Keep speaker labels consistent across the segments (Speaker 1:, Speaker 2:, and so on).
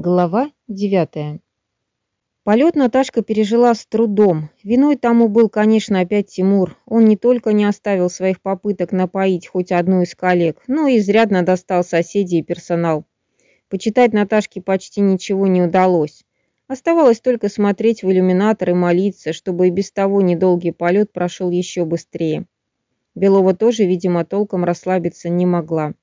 Speaker 1: Глава девятая. Полет Наташка пережила с трудом. Виной тому был, конечно, опять Тимур. Он не только не оставил своих попыток напоить хоть одну из коллег, но и изрядно достал соседей и персонал. Почитать Наташке почти ничего не удалось. Оставалось только смотреть в иллюминатор и молиться, чтобы и без того недолгий полет прошел еще быстрее. Белова тоже, видимо, толком расслабиться не могла.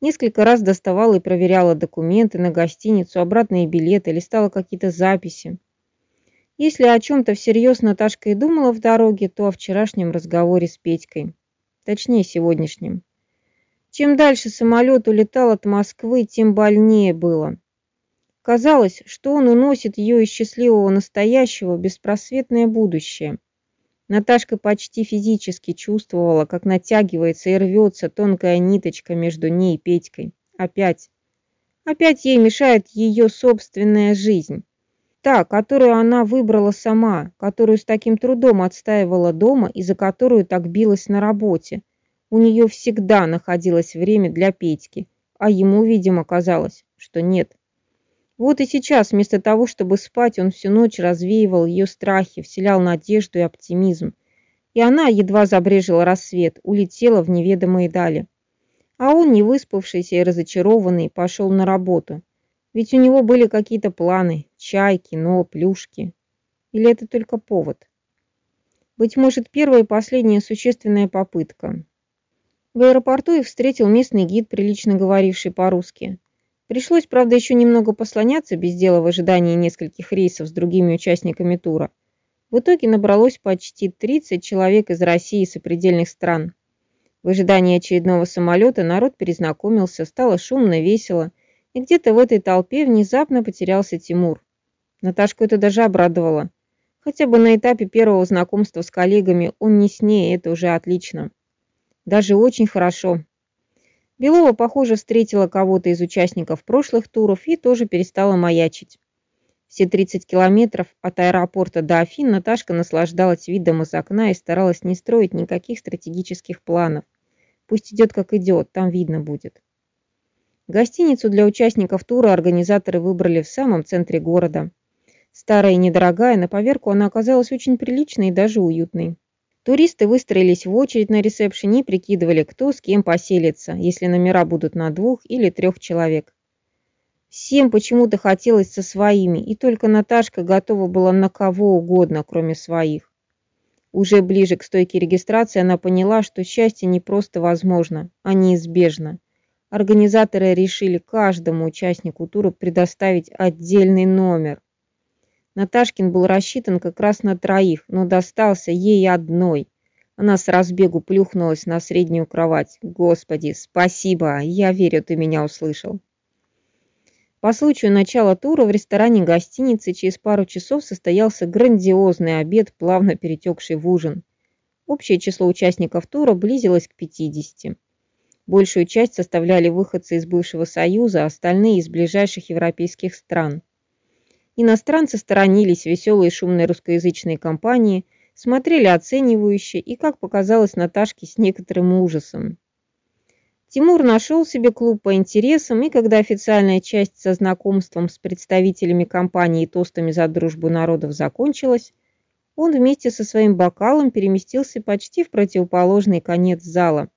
Speaker 1: Несколько раз доставала и проверяла документы на гостиницу, обратные билеты, листала какие-то записи. Если о чем-то всерьез Наташка и думала в дороге, то о вчерашнем разговоре с Петькой. Точнее, сегодняшнем. Чем дальше самолет улетал от Москвы, тем больнее было. Казалось, что он уносит ее из счастливого настоящего в беспросветное будущее. Наташка почти физически чувствовала, как натягивается и рвется тонкая ниточка между ней и Петькой. Опять. Опять ей мешает ее собственная жизнь. Та, которую она выбрала сама, которую с таким трудом отстаивала дома и за которую так билась на работе. У нее всегда находилось время для Петьки, а ему, видимо, казалось, что нет. Вот и сейчас, вместо того, чтобы спать, он всю ночь развеивал ее страхи, вселял надежду и оптимизм. И она, едва забрежила рассвет, улетела в неведомые дали. А он, не выспавшийся и разочарованный, пошел на работу. Ведь у него были какие-то планы, чай, кино, плюшки. Или это только повод? Быть может, первая и последняя существенная попытка. В аэропорту их встретил местный гид, прилично говоривший по-русски. Пришлось, правда, еще немного послоняться без дела в ожидании нескольких рейсов с другими участниками тура. В итоге набралось почти 30 человек из России и сопредельных стран. В ожидании очередного самолета народ перезнакомился, стало шумно, весело, и где-то в этой толпе внезапно потерялся Тимур. Наташку это даже обрадовало. Хотя бы на этапе первого знакомства с коллегами он не с ней, это уже отлично. Даже очень хорошо, Белова, похоже, встретила кого-то из участников прошлых туров и тоже перестала маячить. Все 30 километров от аэропорта до Афин Наташка наслаждалась видом из окна и старалась не строить никаких стратегических планов. Пусть идет как идет, там видно будет. Гостиницу для участников тура организаторы выбрали в самом центре города. Старая и недорогая, на поверку она оказалась очень приличной и даже уютной. Туристы выстроились в очередь на ресепшене и прикидывали, кто с кем поселится, если номера будут на двух или трех человек. Всем почему-то хотелось со своими, и только Наташка готова была на кого угодно, кроме своих. Уже ближе к стойке регистрации она поняла, что счастье не просто возможно, а неизбежно. Организаторы решили каждому участнику тура предоставить отдельный номер – Наташкин был рассчитан как раз на троих, но достался ей одной. Она с разбегу плюхнулась на среднюю кровать. «Господи, спасибо! Я верю, ты меня услышал!» По случаю начала тура в ресторане гостиницы через пару часов состоялся грандиозный обед, плавно перетекший в ужин. Общее число участников тура близилось к 50. Большую часть составляли выходцы из бывшего Союза, остальные из ближайших европейских стран. Иностранцы сторонились веселой и шумной русскоязычной компании, смотрели оценивающе и, как показалось Наташке, с некоторым ужасом. Тимур нашел себе клуб по интересам, и когда официальная часть со знакомством с представителями компании и тостами за дружбу народов закончилась, он вместе со своим бокалом переместился почти в противоположный конец зала.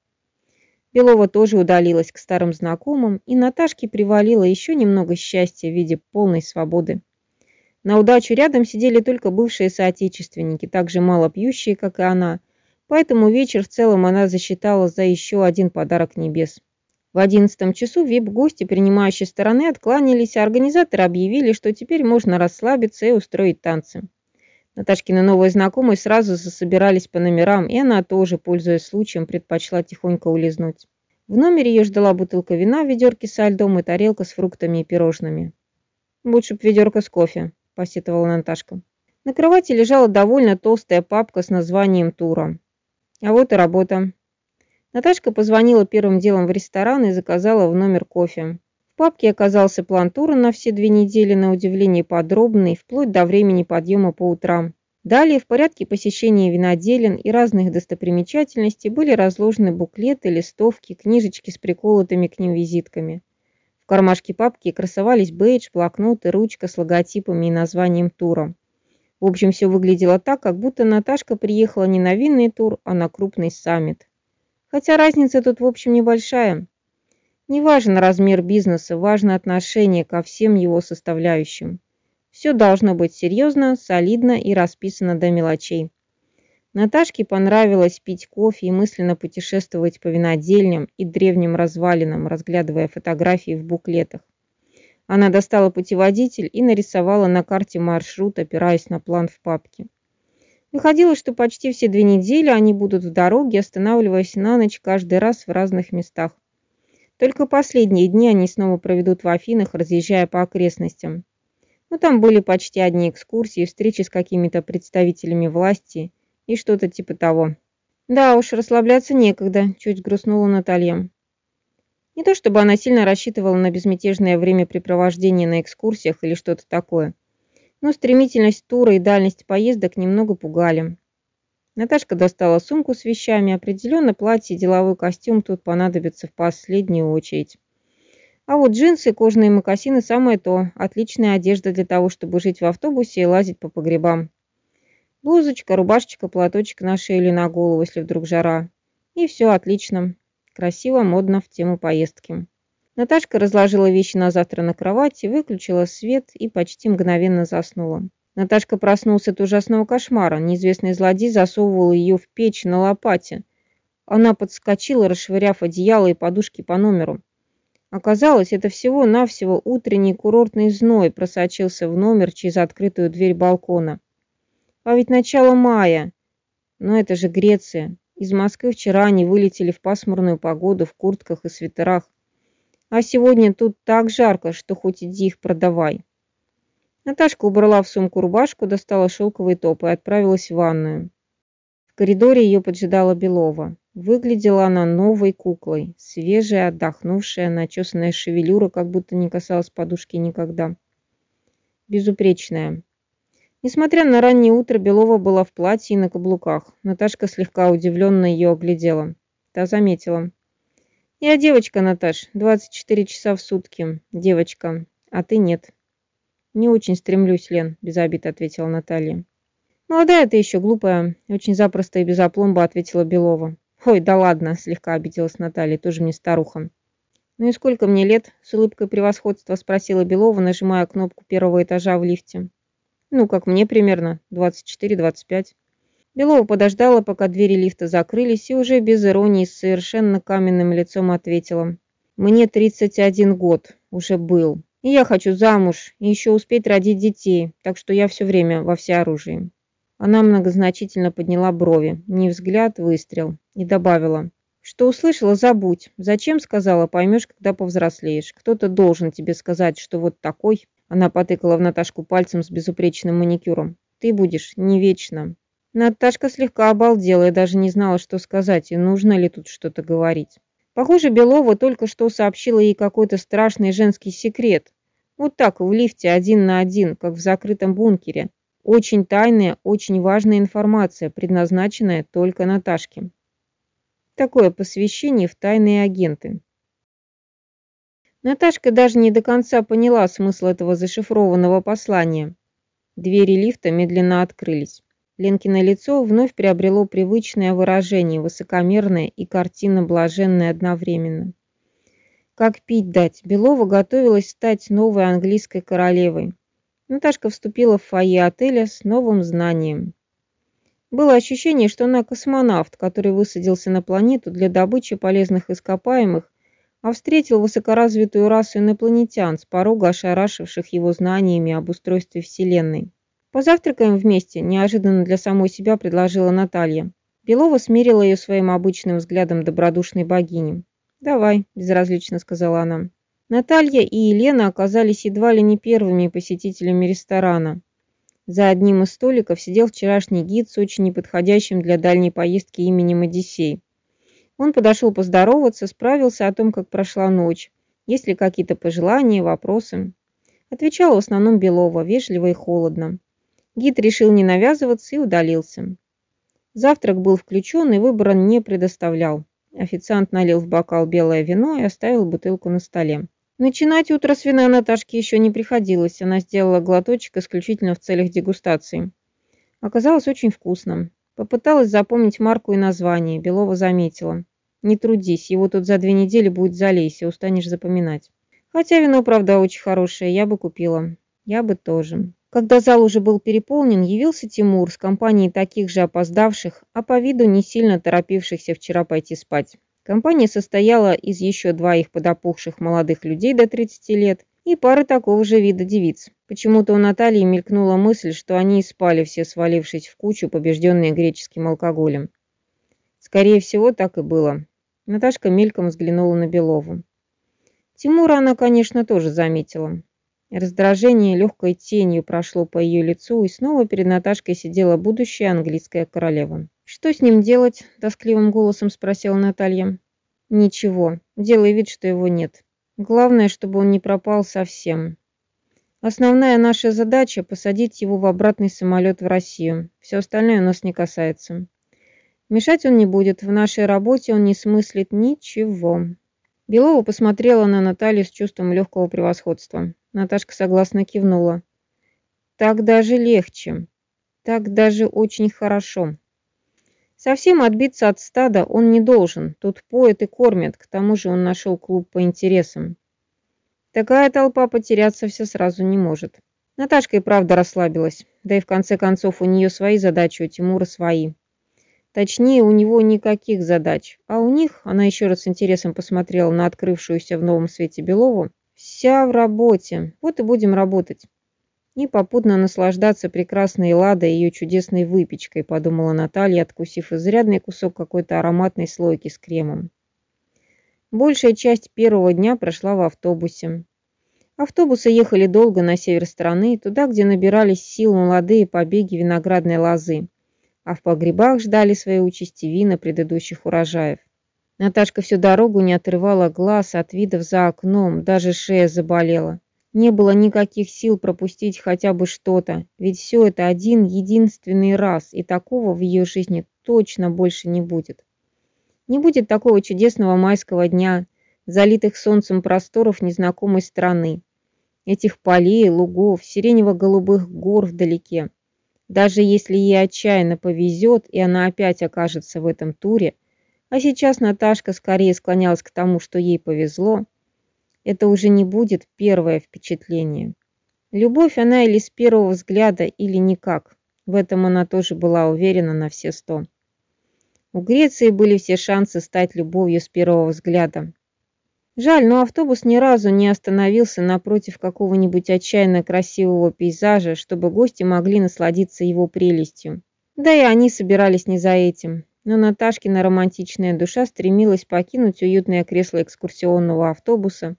Speaker 1: Белова тоже удалилась к старым знакомым, и Наташке привалило еще немного счастья в виде полной свободы. На удачу рядом сидели только бывшие соотечественники, так же мало пьющие, как и она, поэтому вечер в целом она засчитала за еще один подарок небес. В одиннадцатом часу вип-гости принимающей стороны откланялись, а организаторы объявили, что теперь можно расслабиться и устроить танцы. Наташкины новые знакомые сразу засобирались по номерам, и она тоже, пользуясь случаем, предпочла тихонько улизнуть. В номере ее ждала бутылка вина в ведерке со льдом и тарелка с фруктами и пирожными. Лучше б ведерко с кофе, – посетовала Наташка. На кровати лежала довольно толстая папка с названием тура. А вот и работа. Наташка позвонила первым делом в ресторан и заказала в номер кофе. В папке оказался план тура на все две недели, на удивление подробный, вплоть до времени подъема по утрам. Далее в порядке посещения виноделин и разных достопримечательностей были разложены буклеты, листовки, книжечки с приколотыми к ним визитками. В кармашке папки красовались бейдж, блокнот и ручка с логотипами и названием тура. В общем, все выглядело так, как будто Наташка приехала не на винный тур, а на крупный саммит. Хотя разница тут, в общем, небольшая. Не важен размер бизнеса, важно отношение ко всем его составляющим. Все должно быть серьезно, солидно и расписано до мелочей. Наташке понравилось пить кофе и мысленно путешествовать по винодельням и древним развалинам, разглядывая фотографии в буклетах. Она достала путеводитель и нарисовала на карте маршрут, опираясь на план в папке. Выходило, что почти все две недели они будут в дороге, останавливаясь на ночь каждый раз в разных местах. Только последние дни они снова проведут в Афинах, разъезжая по окрестностям. Но там были почти одни экскурсии, встречи с какими-то представителями власти и что-то типа того. Да уж, расслабляться некогда, чуть грустнула Наталья. Не то чтобы она сильно рассчитывала на безмятежное времяпрепровождение на экскурсиях или что-то такое, но стремительность тура и дальность поездок немного пугали. Наташка достала сумку с вещами, определенно платье и деловой костюм тут понадобятся в последнюю очередь. А вот джинсы, кожаные мокасины – самое то. Отличная одежда для того, чтобы жить в автобусе и лазить по погребам. Блузочка, рубашечка, платочек на шею или на голову, если вдруг жара. И все отлично. Красиво, модно в тему поездки. Наташка разложила вещи на завтра на кровати, выключила свет и почти мгновенно заснула. Наташка проснулся от ужасного кошмара. Неизвестный злодей засовывал ее в печь на лопате. Она подскочила, расшвыряв одеяло и подушки по номеру. Оказалось, это всего-навсего утренний курортный зной просочился в номер через открытую дверь балкона. А ведь начало мая. Но это же Греция. Из Москвы вчера они вылетели в пасмурную погоду в куртках и свитерах. А сегодня тут так жарко, что хоть иди их продавай. Наташка убрала в сумку рубашку, достала шелковый топ и отправилась в ванную. В коридоре ее поджидала Белова. Выглядела она новой куклой, свежая, отдохнувшая, начесанная шевелюра, как будто не касалась подушки никогда. Безупречная. Несмотря на раннее утро, Белова была в платье и на каблуках. Наташка слегка удивленно ее оглядела. Та заметила. «Я девочка, Наташ, 24 часа в сутки. Девочка. А ты нет». «Не очень стремлюсь, Лен», – без обид ответила Наталья. «Молодая ты еще, глупая», – очень запросто и без опломба ответила Белова. «Ой, да ладно», – слегка обиделась Наталья, тоже мне старуха. «Ну и сколько мне лет?» – с улыбкой превосходства спросила Белова, нажимая кнопку первого этажа в лифте. «Ну, как мне примерно, 24-25». Белова подождала, пока двери лифта закрылись, и уже без иронии с совершенно каменным лицом ответила. «Мне 31 год, уже был». И я хочу замуж и еще успеть родить детей, так что я все время во всеоружии. Она многозначительно подняла брови, не взгляд, выстрел, и добавила. Что услышала, забудь. Зачем сказала, поймешь, когда повзрослеешь. Кто-то должен тебе сказать, что вот такой. Она потыкала в Наташку пальцем с безупречным маникюром. Ты будешь не вечно. Наташка слегка обалдела и даже не знала, что сказать, и нужно ли тут что-то говорить. Похоже, Белова только что сообщила ей какой-то страшный женский секрет. Вот так, в лифте один на один, как в закрытом бункере. Очень тайная, очень важная информация, предназначенная только Наташке. Такое посвящение в тайные агенты. Наташка даже не до конца поняла смысл этого зашифрованного послания. Двери лифта медленно открылись. Ленкино лицо вновь приобрело привычное выражение, высокомерное и картина блаженная одновременно. Как пить дать, Белова готовилась стать новой английской королевой. Наташка вступила в фойе отеля с новым знанием. Было ощущение, что она космонавт, который высадился на планету для добычи полезных ископаемых, а встретил высокоразвитую расу инопланетян с порога ошарашивших его знаниями об устройстве Вселенной. «Позавтракаем вместе», – неожиданно для самой себя предложила Наталья. Белова смерила ее своим обычным взглядом добродушной богини. «Давай», – безразлично сказала она. Наталья и Елена оказались едва ли не первыми посетителями ресторана. За одним из столиков сидел вчерашний гид с очень неподходящим для дальней поездки именем Одиссей. Он подошел поздороваться, справился о том, как прошла ночь, есть ли какие-то пожелания, вопросы. Отвечал в основном Белова, вежливо и холодно. Гид решил не навязываться и удалился. Завтрак был включен и выбора не предоставлял. Официант налил в бокал белое вино и оставил бутылку на столе. Начинать утро с вина Наташке еще не приходилось. Она сделала глоточек исключительно в целях дегустации. Оказалось очень вкусным. Попыталась запомнить марку и название. Белова заметила. Не трудись, его тут за две недели будет залейся, устанешь запоминать. Хотя вино, правда, очень хорошее, я бы купила. Я бы тоже. Когда зал уже был переполнен, явился Тимур с компанией таких же опоздавших, а по виду не сильно торопившихся вчера пойти спать. Компания состояла из еще двоих подопухших молодых людей до 30 лет и пары такого же вида девиц. Почему-то у Натальи мелькнула мысль, что они и спали все, свалившись в кучу, побежденные греческим алкоголем. Скорее всего, так и было. Наташка мельком взглянула на Белову. Тимура она, конечно, тоже заметила. Раздражение легкой тенью прошло по ее лицу, и снова перед Наташкой сидела будущая английская королева. «Что с ним делать?» – тоскливым голосом спросила Наталья. «Ничего. Делай вид, что его нет. Главное, чтобы он не пропал совсем. Основная наша задача – посадить его в обратный самолет в Россию. Все остальное нас не касается. Мешать он не будет, в нашей работе он не смыслит ничего. Белова посмотрела на Наталью с чувством легкого превосходства. Наташка согласно кивнула. Так даже легче. Так даже очень хорошо. Совсем отбиться от стада он не должен. Тут поет и кормят, к тому же он нашел клуб по интересам. Такая толпа потеряться все сразу не может. Наташка и правда расслабилась. Да и в конце концов у нее свои задачи, у Тимура свои. Точнее, у него никаких задач, а у них, она еще раз с интересом посмотрела на открывшуюся в новом свете Белову, вся в работе. Вот и будем работать. И попутно наслаждаться прекрасной ладой и ее чудесной выпечкой, подумала Наталья, откусив изрядный кусок какой-то ароматной слойки с кремом. Большая часть первого дня прошла в автобусе. Автобусы ехали долго на север страны, туда, где набирались сил молодые побеги виноградной лозы а в погребах ждали своей участи вина предыдущих урожаев. Наташка всю дорогу не отрывала глаз от видов за окном, даже шея заболела. Не было никаких сил пропустить хотя бы что-то, ведь все это один единственный раз, и такого в ее жизни точно больше не будет. Не будет такого чудесного майского дня, залитых солнцем просторов незнакомой страны, этих полей, лугов, сиренево-голубых гор вдалеке. Даже если ей отчаянно повезет, и она опять окажется в этом туре, а сейчас Наташка скорее склонялась к тому, что ей повезло, это уже не будет первое впечатление. Любовь она или с первого взгляда, или никак. В этом она тоже была уверена на все сто. У Греции были все шансы стать любовью с первого взгляда. Жаль, но автобус ни разу не остановился напротив какого-нибудь отчаянно красивого пейзажа, чтобы гости могли насладиться его прелестью. Да и они собирались не за этим. Но Наташкина романтичная душа стремилась покинуть уютное кресло экскурсионного автобуса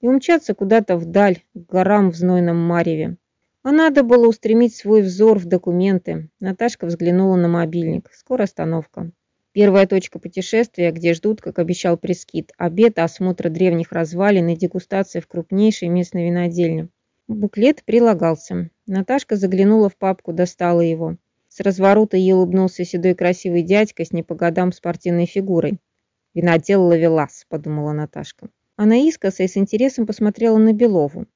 Speaker 1: и умчаться куда-то вдаль, к горам в знойном мареве. А надо было устремить свой взор в документы. Наташка взглянула на мобильник. Скоро остановка. Первая точка путешествия, где ждут, как обещал Прескит, обед, осмотр древних развалин и дегустация в крупнейшей местной винодельне. Буклет прилагался. Наташка заглянула в папку, достала его. С разворота ей улыбнулся седой красивый дядька с не по годам спортивной фигурой. «Винодел Лавелас», — подумала Наташка. Она искоса и с интересом посмотрела на Белову.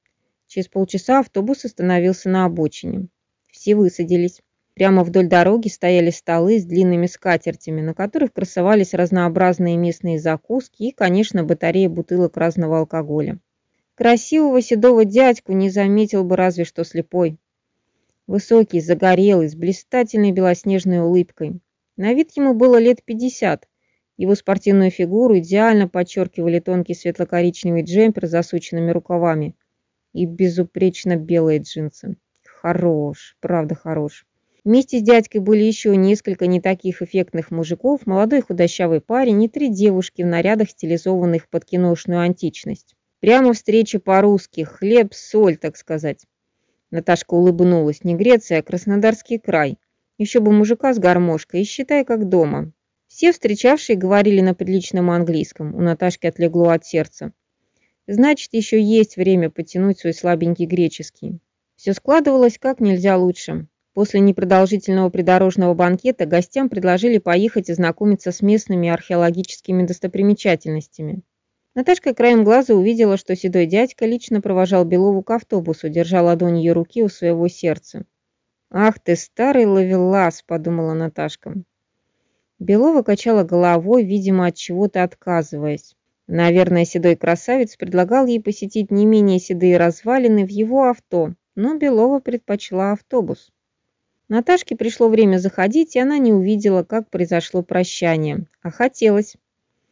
Speaker 1: Через полчаса автобус остановился на обочине. Все высадились. Прямо вдоль дороги стояли столы с длинными скатертями, на которых красовались разнообразные местные закуски и, конечно, батарея бутылок разного алкоголя. Красивого седого дядьку не заметил бы разве что слепой. Высокий, загорелый, с блистательной белоснежной улыбкой. На вид ему было лет пятьдесят. Его спортивную фигуру идеально подчеркивали тонкий светло-коричневый джемпер с засученными рукавами и безупречно белые джинсы. Хорош, правда хорош. Вместе с дядькой были еще несколько не таких эффектных мужиков, молодой худощавый парень и три девушки в нарядах, стилизованных под киношную античность. Прямо встреча по-русски, хлеб, соль, так сказать. Наташка улыбнулась. Не Греция, а Краснодарский край. Еще бы мужика с гармошкой, и считай, как дома. Все встречавшие говорили на приличном английском. У Наташки отлегло от сердца. Значит, еще есть время потянуть свой слабенький греческий. Все складывалось как нельзя лучше. После непродолжительного придорожного банкета гостям предложили поехать и знакомиться с местными археологическими достопримечательностями. Наташка краем глаза увидела, что седой дядька лично провожал Белову к автобусу, держа ладонь ее руки у своего сердца. «Ах ты, старый ловелас!» – подумала Наташка. Белова качала головой, видимо, от чего-то отказываясь. Наверное, седой красавец предлагал ей посетить не менее седые развалины в его авто, но Белова предпочла автобус. Наташке пришло время заходить, и она не увидела, как произошло прощание, а хотелось.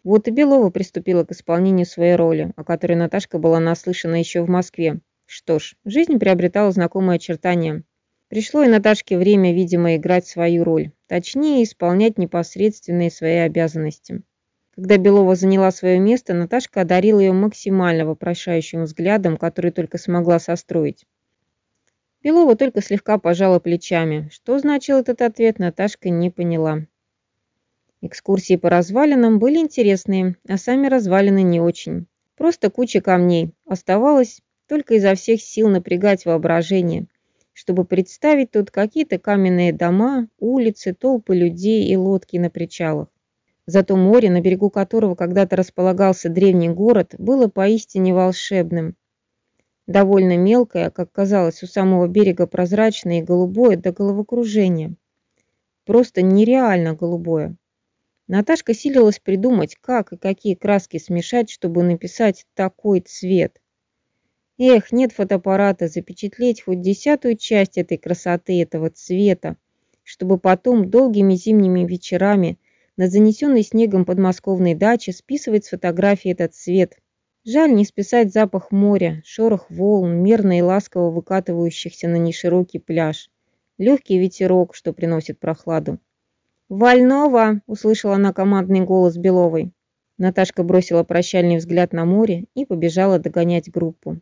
Speaker 1: Вот и Белова приступила к исполнению своей роли, о которой Наташка была наслышана еще в Москве. Что ж, жизнь приобретала знакомые очертания. Пришло и Наташке время, видимо, играть свою роль, точнее, исполнять непосредственные свои обязанности. Когда Белова заняла свое место, Наташка одарила ее максимально вопрошающим взглядом, который только смогла состроить. Белова только слегка пожала плечами. Что значил этот ответ, Наташка не поняла. Экскурсии по развалинам были интересные, а сами развалины не очень. Просто куча камней. Оставалось только изо всех сил напрягать воображение, чтобы представить тут какие-то каменные дома, улицы, толпы людей и лодки на причалах. Зато море, на берегу которого когда-то располагался древний город, было поистине волшебным. Довольно мелкое, как казалось, у самого берега прозрачное и голубое до головокружения. Просто нереально голубое. Наташка силилась придумать, как и какие краски смешать, чтобы написать такой цвет. Эх, нет фотоаппарата, запечатлеть хоть десятую часть этой красоты, этого цвета, чтобы потом долгими зимними вечерами на занесенной снегом подмосковной даче списывать с фотографии этот цвет. Жаль не списать запах моря, шорох волн, мерно и ласково выкатывающихся на неширокий пляж, легкий ветерок, что приносит прохладу. «Вольнова!» – услышала она командный голос Беловой. Наташка бросила прощальный взгляд на море и побежала догонять группу.